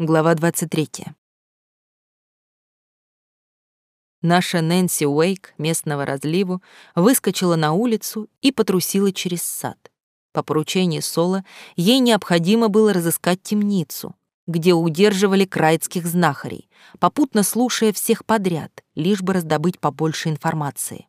Глава 23. Наша Нэнси Уэйк местного разливу выскочила на улицу и потрусила через сад. По поручению Соло ей необходимо было разыскать темницу, где удерживали крайтских знахарей, попутно слушая всех подряд, лишь бы раздобыть побольше информации.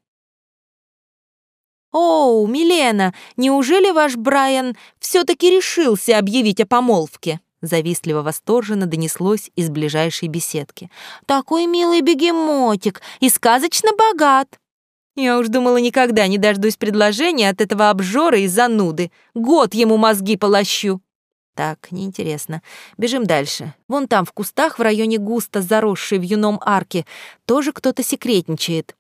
«Оу, Милена, неужели ваш Брайан все таки решился объявить о помолвке?» Завистливо восторженно донеслось из ближайшей беседки. «Такой милый бегемотик и сказочно богат!» Я уж думала, никогда не дождусь предложения от этого обжора и зануды. Год ему мозги полощу. Так, неинтересно. Бежим дальше. Вон там, в кустах, в районе густо заросшей в юном арке, тоже кто-то секретничает.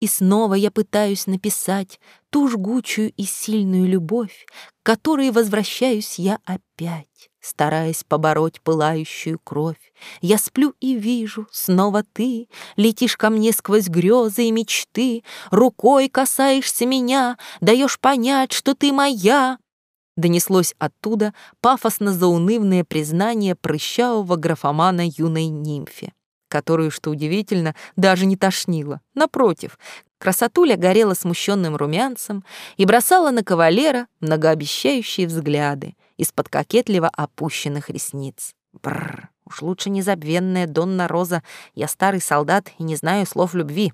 И снова я пытаюсь написать ту жгучую и сильную любовь, к которой возвращаюсь я опять стараясь побороть пылающую кровь. Я сплю и вижу, снова ты летишь ко мне сквозь грезы и мечты, рукой касаешься меня, даешь понять, что ты моя. Донеслось оттуда пафосно-заунывное признание прыщавого графомана юной нимфе которую, что удивительно, даже не тошнило. Напротив, красотуля горела смущенным румянцем и бросала на кавалера многообещающие взгляды, из-под кокетливо опущенных ресниц. Бррр, уж лучше незабвенная Донна Роза, я старый солдат и не знаю слов любви.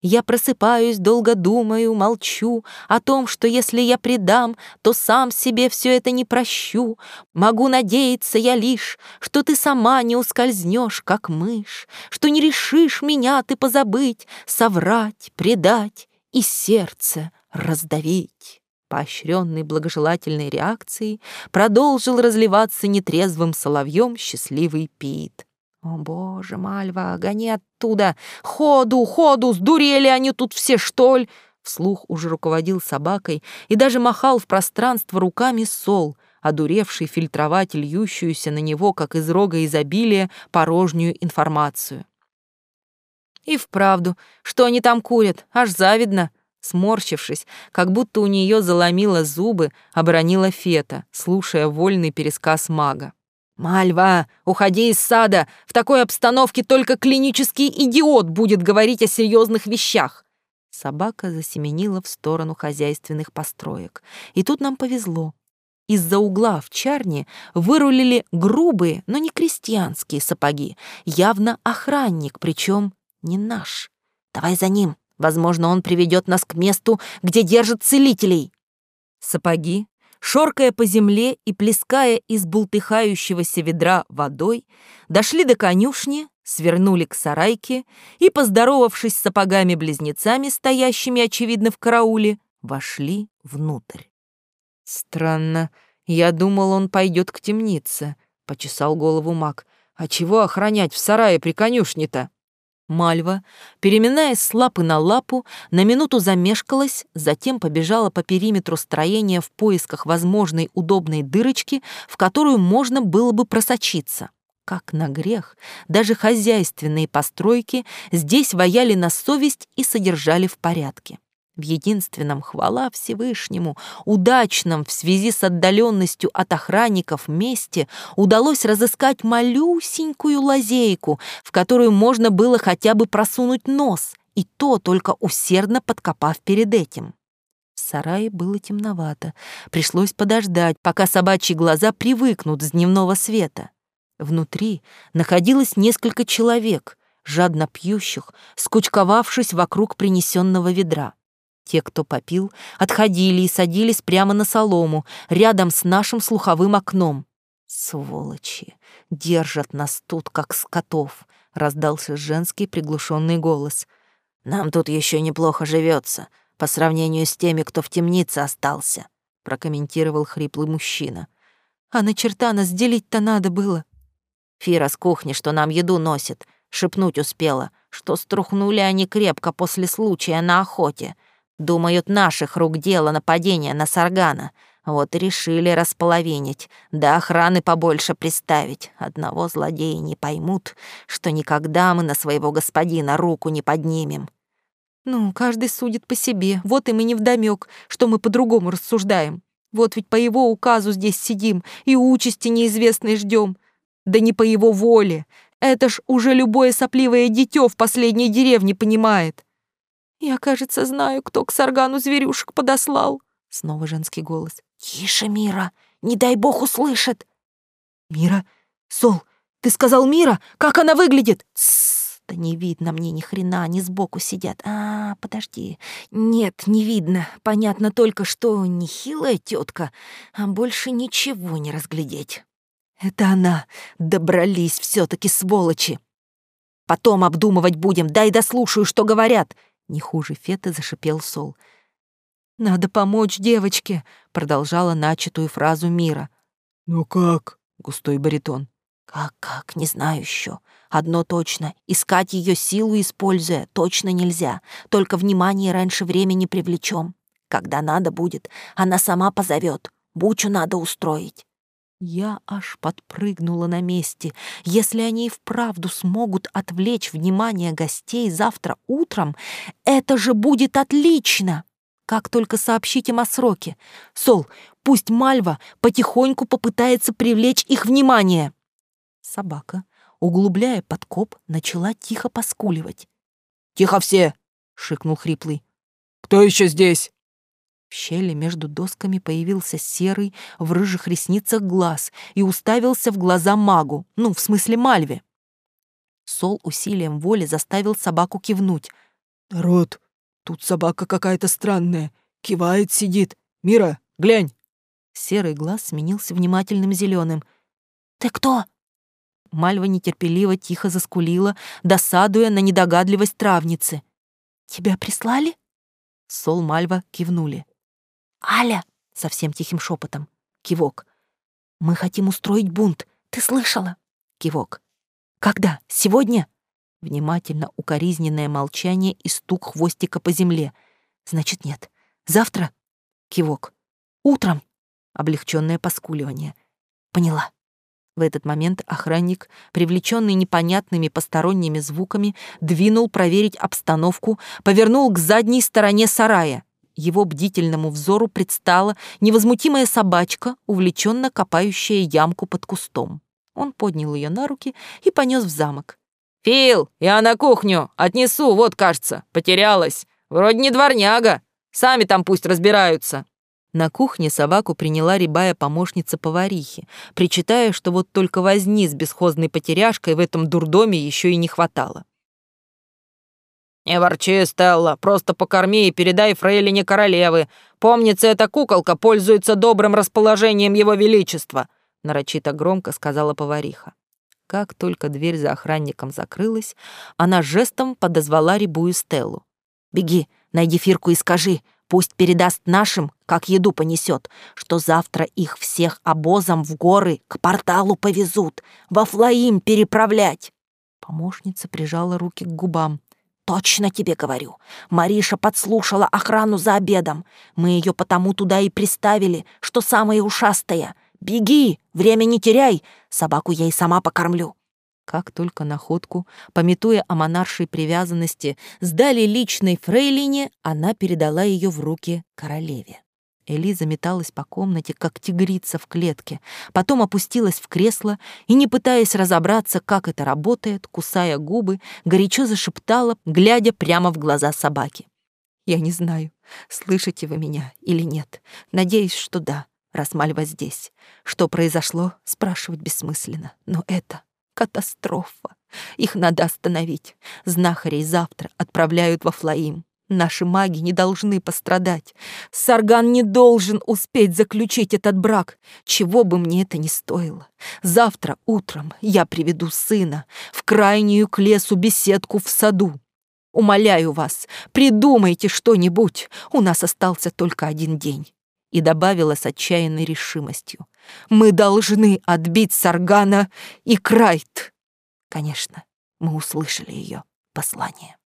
Я просыпаюсь, долго думаю, молчу о том, что если я предам, то сам себе все это не прощу. Могу надеяться я лишь, что ты сама не ускользнешь, как мышь, что не решишь меня ты позабыть, соврать, предать и сердце раздавить поощренный благожелательной реакцией, продолжил разливаться нетрезвым соловьем счастливый Пит. «О, боже, Мальва, гони оттуда! Ходу, ходу! Сдурели они тут все, что ли?» Вслух уже руководил собакой и даже махал в пространство руками сол, одуревший фильтровать льющуюся на него, как из рога изобилия, порожнюю информацию. И вправду, что они там курят, аж завидно. Сморщившись, как будто у нее заломило зубы, оборонила Фета, слушая вольный пересказ мага. «Мальва, уходи из сада! В такой обстановке только клинический идиот будет говорить о серьезных вещах!» Собака засеменила в сторону хозяйственных построек. И тут нам повезло. Из-за угла в чарне вырулили грубые, но не крестьянские сапоги. Явно охранник, причем не наш. «Давай за ним!» Возможно, он приведет нас к месту, где держат целителей. Сапоги, шоркая по земле и плеская из бултыхающегося ведра водой, дошли до конюшни, свернули к сарайке и, поздоровавшись с сапогами-близнецами, стоящими, очевидно, в карауле, вошли внутрь. «Странно. Я думал, он пойдет к темнице», — почесал голову маг. «А чего охранять в сарае при конюшне-то?» Мальва, переминаясь с лапы на лапу, на минуту замешкалась, затем побежала по периметру строения в поисках возможной удобной дырочки, в которую можно было бы просочиться. Как на грех, даже хозяйственные постройки здесь ваяли на совесть и содержали в порядке в единственном хвала Всевышнему, удачном в связи с отдаленностью от охранников месте удалось разыскать малюсенькую лазейку, в которую можно было хотя бы просунуть нос, и то только усердно подкопав перед этим. В сарае было темновато, пришлось подождать, пока собачьи глаза привыкнут с дневного света. Внутри находилось несколько человек, жадно пьющих, скучковавшись вокруг принесенного ведра. Те, кто попил, отходили и садились прямо на солому, рядом с нашим слуховым окном. «Сволочи! Держат нас тут, как скотов!» — раздался женский приглушенный голос. «Нам тут еще неплохо живется, по сравнению с теми, кто в темнице остался», — прокомментировал хриплый мужчина. «А на черта нас делить-то надо было». «Фира с кухни, что нам еду носит, шепнуть успела, что струхнули они крепко после случая на охоте», Думают, наших рук дело нападение на Саргана. Вот и решили располовинить, да охраны побольше приставить. Одного злодея не поймут, что никогда мы на своего господина руку не поднимем. Ну, каждый судит по себе, вот и мы не вдомёк, что мы по-другому рассуждаем. Вот ведь по его указу здесь сидим и участи неизвестной ждем. Да не по его воле. Это ж уже любое сопливое дитё в последней деревне понимает. Я, кажется, знаю, кто к Саргану зверюшек подослал. Снова женский голос. Тише, Мира, не дай бог услышит. Мира? Сол, ты сказал Мира? Как она выглядит? Тссс, да не видно мне ни хрена, они сбоку сидят. А, подожди. Нет, не видно. Понятно только, что нехилая тетка, а больше ничего не разглядеть. Это она. Добрались все таки сволочи. Потом обдумывать будем, дай дослушаю, что говорят. Не хуже Феты зашипел Сол. «Надо помочь девочке», — продолжала начатую фразу Мира. «Ну как?» — густой баритон. «Как-как, не знаю еще. Одно точно. Искать ее силу, используя, точно нельзя. Только внимание раньше времени привлечем. Когда надо будет, она сама позовет. Бучу надо устроить. Я аж подпрыгнула на месте. Если они и вправду смогут отвлечь внимание гостей завтра утром, это же будет отлично! Как только сообщить им о сроке. Сол, пусть Мальва потихоньку попытается привлечь их внимание. Собака, углубляя подкоп, начала тихо поскуливать. «Тихо все!» — шикнул хриплый. «Кто еще здесь?» В щели между досками появился серый в рыжих ресницах глаз и уставился в глаза магу, ну, в смысле Мальве. Сол усилием воли заставил собаку кивнуть. «Народ, тут собака какая-то странная. Кивает, сидит. Мира, глянь!» Серый глаз сменился внимательным зеленым. «Ты кто?» Мальва нетерпеливо тихо заскулила, досадуя на недогадливость травницы. «Тебя прислали?» Сол Мальва кивнули. «Аля!» — совсем тихим шепотом. Кивок. «Мы хотим устроить бунт. Ты слышала?» Кивок. «Когда? Сегодня?» Внимательно укоризненное молчание и стук хвостика по земле. «Значит, нет. Завтра?» Кивок. «Утром?» Облегченное поскуливание. «Поняла». В этот момент охранник, привлеченный непонятными посторонними звуками, двинул проверить обстановку, повернул к задней стороне сарая его бдительному взору предстала невозмутимая собачка, увлеченно копающая ямку под кустом. Он поднял ее на руки и понес в замок. «Фил, я на кухню! Отнесу, вот, кажется, потерялась. Вроде не дворняга. Сами там пусть разбираются». На кухне собаку приняла рябая помощница поварихи, причитая, что вот только возни с бесхозной потеряшкой в этом дурдоме еще и не хватало. «Не ворчи, Стелла, просто покорми и передай фрейлине королевы. Помнится, эта куколка пользуется добрым расположением его величества», нарочито громко сказала повариха. Как только дверь за охранником закрылась, она жестом подозвала рябую Стеллу. «Беги, найди Фирку и скажи, пусть передаст нашим, как еду понесет, что завтра их всех обозом в горы к порталу повезут, во Флаим переправлять». Помощница прижала руки к губам. Точно тебе говорю. Мариша подслушала охрану за обедом. Мы ее потому туда и приставили, что самая ушастая. Беги, время не теряй. Собаку я и сама покормлю. Как только находку, пометуя о монаршей привязанности, сдали личной фрейлине, она передала ее в руки королеве. Элиза металась по комнате, как тигрица в клетке, потом опустилась в кресло и, не пытаясь разобраться, как это работает, кусая губы, горячо зашептала, глядя прямо в глаза собаки. «Я не знаю, слышите вы меня или нет. Надеюсь, что да, раз Мальва здесь. Что произошло, спрашивать бессмысленно. Но это катастрофа. Их надо остановить. Знахарей завтра отправляют во Флаим. Наши маги не должны пострадать. Сарган не должен успеть заключить этот брак, чего бы мне это ни стоило. Завтра утром я приведу сына в крайнюю к лесу беседку в саду. Умоляю вас, придумайте что-нибудь. У нас остался только один день. И добавила с отчаянной решимостью. Мы должны отбить Саргана и Крайт. Конечно, мы услышали ее послание.